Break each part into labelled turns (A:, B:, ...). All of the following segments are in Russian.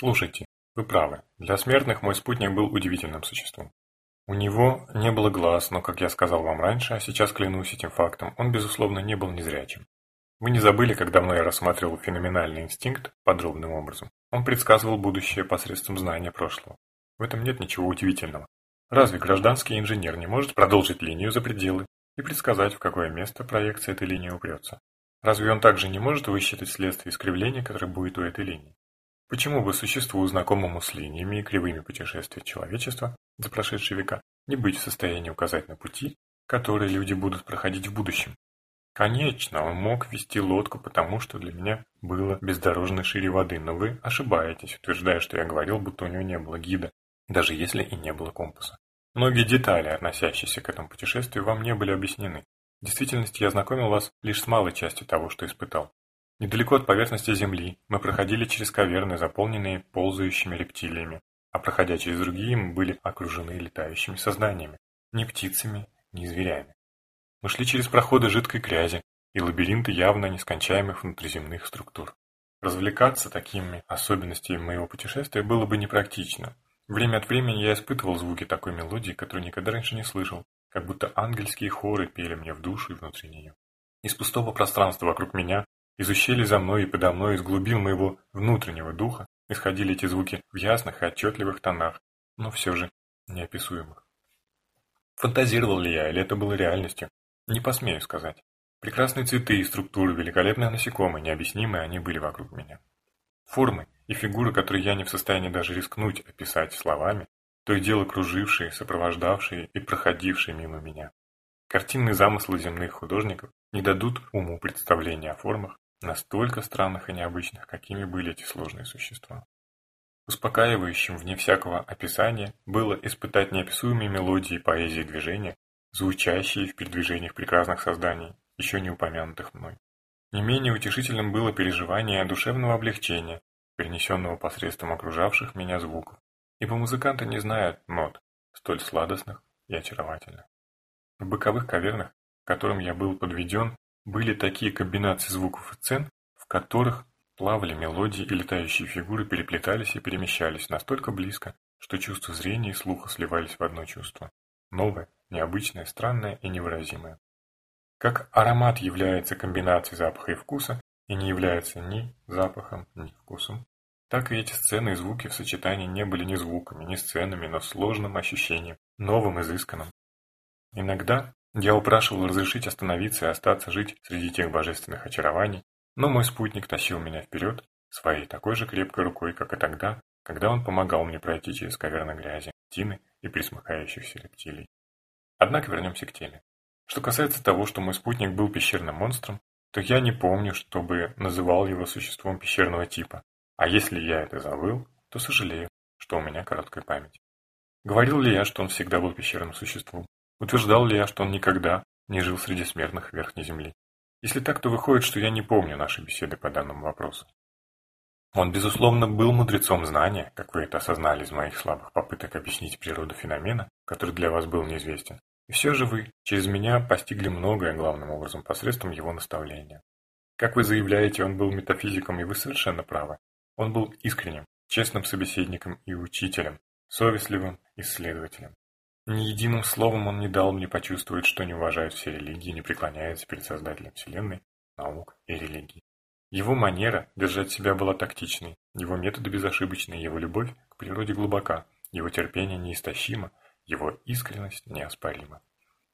A: Слушайте, вы правы. Для смертных мой спутник был удивительным существом. У него не было глаз, но, как я сказал вам раньше, а сейчас клянусь этим фактом, он, безусловно, не был незрячим. Вы не забыли, когда давно я рассматривал феноменальный инстинкт подробным образом. Он предсказывал будущее посредством знания прошлого. В этом нет ничего удивительного. Разве гражданский инженер не может продолжить линию за пределы и предсказать, в какое место проекция этой линии упрется? Разве он также не может высчитать следствие искривления, которое будет у этой линии? Почему бы существу, знакомому с линиями и кривыми путешествия человечества за прошедшие века, не быть в состоянии указать на пути, которые люди будут проходить в будущем? Конечно, он мог вести лодку, потому что для меня было бездорожной шире воды, но вы ошибаетесь, утверждая, что я говорил, будто у него не было гида, даже если и не было компаса. Многие детали, относящиеся к этому путешествию, вам не были объяснены. В действительности я знакомил вас лишь с малой частью того, что испытал. Недалеко от поверхности Земли мы проходили через каверны, заполненные ползающими рептилиями, а проходя через другие мы были окружены летающими созданиями, ни птицами, ни зверями. Мы шли через проходы жидкой грязи и лабиринты явно нескончаемых внутриземных структур. Развлекаться такими особенностями моего путешествия было бы непрактично. Время от времени я испытывал звуки такой мелодии, которую никогда раньше не слышал, как будто ангельские хоры пели мне в душу и внутри нее. Из пустого пространства вокруг меня, из ущелий за мной и подо мной, из глубин моего внутреннего духа исходили эти звуки в ясных и отчетливых тонах, но все же неописуемых. Фантазировал ли я, или это было реальностью? Не посмею сказать. Прекрасные цветы и структуры, великолепные насекомые, необъяснимые они были вокруг меня. Формы и фигуры, которые я не в состоянии даже рискнуть описать словами, то и дело кружившие, сопровождавшие и проходившие мимо меня. Картинные замыслы земных художников не дадут уму представления о формах, настолько странных и необычных, какими были эти сложные существа. Успокаивающим, вне всякого описания, было испытать неописуемые мелодии поэзии движения, звучащие в передвижениях прекрасных созданий, еще не упомянутых мной. Не менее утешительным было переживание душевного облегчения, перенесенного посредством окружавших меня звуков, ибо музыканты не знают нот, столь сладостных и очаровательных. В боковых кавернах, к которым я был подведен, были такие комбинации звуков и сцен, в которых плавали мелодии и летающие фигуры переплетались и перемещались настолько близко, что чувство зрения и слуха сливались в одно чувство. Новое, необычное, странное и невыразимое. Как аромат является комбинацией запаха и вкуса и не является ни запахом, ни вкусом, так и эти сцены и звуки в сочетании не были ни звуками, ни сценами, но сложным ощущением, новым, изысканным. Иногда я упрашивал разрешить остановиться и остаться жить среди тех божественных очарований, но мой спутник тащил меня вперед своей такой же крепкой рукой, как и тогда, когда он помогал мне пройти через каверны грязи, тины и присмыкающихся рептилий. Однако вернемся к теме. Что касается того, что мой спутник был пещерным монстром, то я не помню, чтобы называл его существом пещерного типа. А если я это забыл, то сожалею, что у меня короткая память. Говорил ли я, что он всегда был пещерным существом? Утверждал ли я, что он никогда не жил среди смертных верхней земли? Если так, то выходит, что я не помню нашей беседы по данному вопросу. Он, безусловно, был мудрецом знания, как вы это осознали из моих слабых попыток объяснить природу феномена, который для вас был неизвестен. И все же вы через меня постигли многое главным образом посредством его наставления. Как вы заявляете, он был метафизиком, и вы совершенно правы. Он был искренним, честным собеседником и учителем, совестливым исследователем. Ни единым словом он не дал мне почувствовать, что не уважает все религии, не преклоняется перед Создателем Вселенной, наук и религий. Его манера держать себя была тактичной, его методы безошибочны, его любовь к природе глубока, его терпение неистощимо, его искренность неоспорима.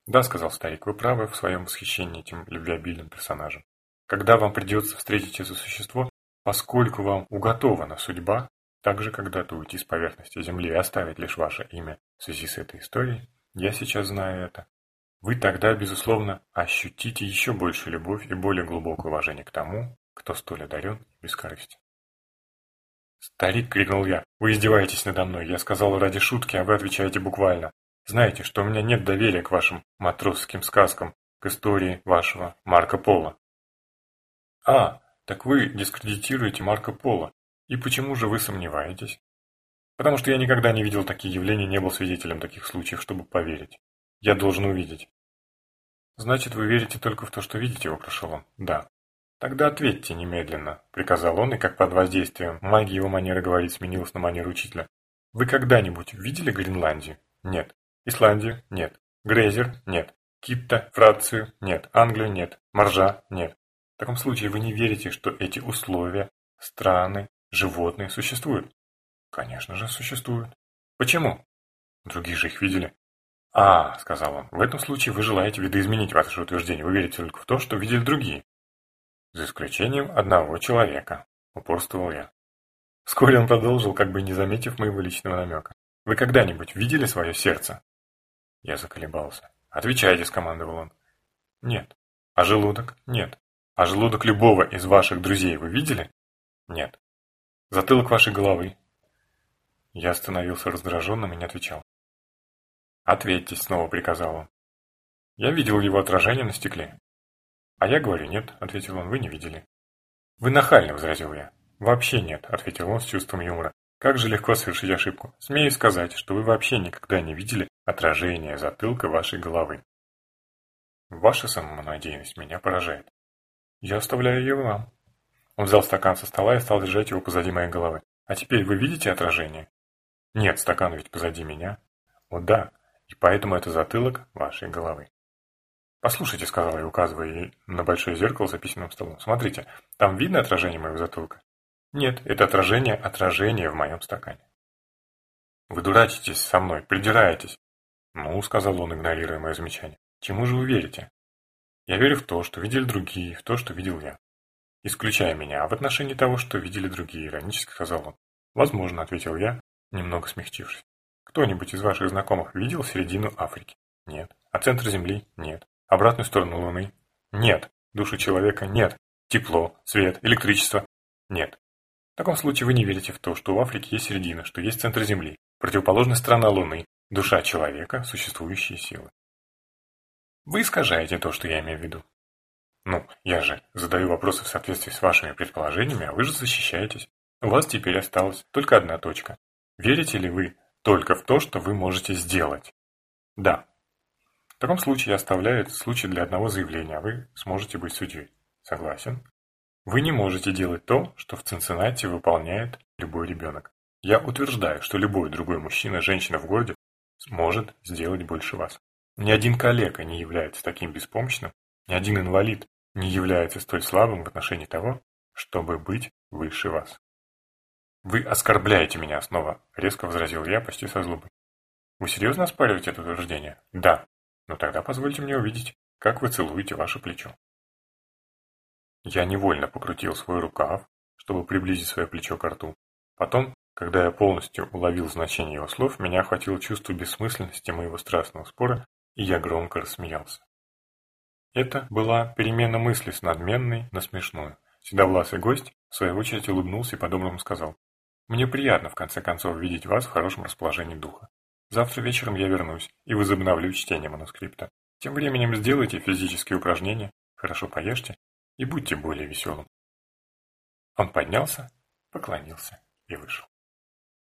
A: «Да», — сказал старик, — «вы правы в своем восхищении этим любвеобильным персонажем. Когда вам придется встретить это существо, Поскольку вам уготована судьба, также когда-то уйти с поверхности Земли и оставить лишь ваше имя в связи с этой историей, я сейчас знаю это. Вы тогда, безусловно, ощутите еще больше любовь и более глубокое уважение к тому, кто столь одарен и бескорыстен. «Старик!» — крикнул я. «Вы издеваетесь надо мной. Я сказал ради шутки, а вы отвечаете буквально. Знаете, что у меня нет доверия к вашим матросским сказкам, к истории вашего Марко Поло». «А, так вы дискредитируете Марко Поло. И почему же вы сомневаетесь? Потому что я никогда не видел такие явления, не был свидетелем таких случаев, чтобы поверить. Я должен увидеть. Значит, вы верите только в то, что видите, вопрошал он. Да. «Тогда ответьте немедленно», — приказал он, и как под воздействием магии его манера говорить сменилась на манеру учителя. «Вы когда-нибудь видели Гренландию? Нет. Исландию? Нет. Грейзер? Нет. Китта? Фрацию? Нет. Англию? Нет. Моржа? Нет. В таком случае вы не верите, что эти условия, страны, животные существуют? Конечно же, существуют. Почему? Другие же их видели. А, сказал он, в этом случае вы желаете видоизменить ваше утверждение. Вы верите только в то, что видели другие. За исключением одного человека, упорствовал я. Вскоре он продолжил, как бы не заметив моего личного намека. Вы когда-нибудь видели свое сердце? Я заколебался. Отвечайте, скомандовал он. Нет. А желудок? Нет. А желудок любого из ваших друзей вы видели? Нет. Затылок вашей головы? Я становился раздраженным и не отвечал. «Ответьте», — снова приказал он. Я видел его отражение на стекле. «А я говорю, нет», — ответил он, — «вы не видели». «Вы нахально», — возразил я. «Вообще нет», — ответил он с чувством юмора. «Как же легко совершить ошибку. Смею сказать, что вы вообще никогда не видели отражение затылка вашей головы». Ваша самонадеянность меня поражает. Я оставляю ее вам. Он взял стакан со стола и стал держать его позади моей головы. А теперь вы видите отражение? Нет, стакан ведь позади меня. О да, и поэтому это затылок вашей головы. «Послушайте», — сказала я, указывая ей на большое зеркало за письменным столом. «Смотрите, там видно отражение моего затылка?» «Нет, это отражение отражение в моем стакане». «Вы дурачитесь со мной, придираетесь». «Ну», — сказал он, игнорируя мое замечание. «Чему же вы верите?» «Я верю в то, что видели другие, в то, что видел я». «Исключая меня, а в отношении того, что видели другие», — иронически сказал он. «Возможно», — ответил я, немного смягчившись. «Кто-нибудь из ваших знакомых видел середину Африки?» «Нет». «А центр Земли?» «Нет». Обратную сторону Луны? Нет. Душу человека? Нет. Тепло, свет, электричество? Нет. В таком случае вы не верите в то, что в Африке есть середина, что есть центр Земли, противоположная сторона Луны, душа человека, существующие силы. Вы искажаете то, что я имею в виду. Ну, я же задаю вопросы в соответствии с вашими предположениями, а вы же защищаетесь. У вас теперь осталась только одна точка. Верите ли вы только в то, что вы можете сделать? Да, в таком случае я оставляю этот случай для одного заявления, а вы сможете быть судьей. Согласен? Вы не можете делать то, что в Цинциннати выполняет любой ребенок. Я утверждаю, что любой другой мужчина, женщина в городе сможет сделать больше вас. Ни один коллега не является таким беспомощным, ни один инвалид не является столь слабым в отношении того, чтобы быть выше вас. «Вы оскорбляете меня снова», — резко возразил я почти со злобой. «Вы серьезно оспариваете это утверждение?» «Да», но тогда позвольте мне увидеть, как вы целуете ваше плечо. Я невольно покрутил свой рукав, чтобы приблизить свое плечо к рту. Потом, когда я полностью уловил значение его слов, меня охватило чувство бессмысленности моего страстного спора, и я громко рассмеялся. Это была перемена мысли с надменной на смешную. Седовласый гость, в свою очередь, улыбнулся и по-доброму сказал. «Мне приятно, в конце концов, видеть вас в хорошем расположении духа. Завтра вечером я вернусь и возобновлю чтение манускрипта. Тем временем сделайте физические упражнения, хорошо поешьте и будьте более веселым. Он поднялся, поклонился и вышел.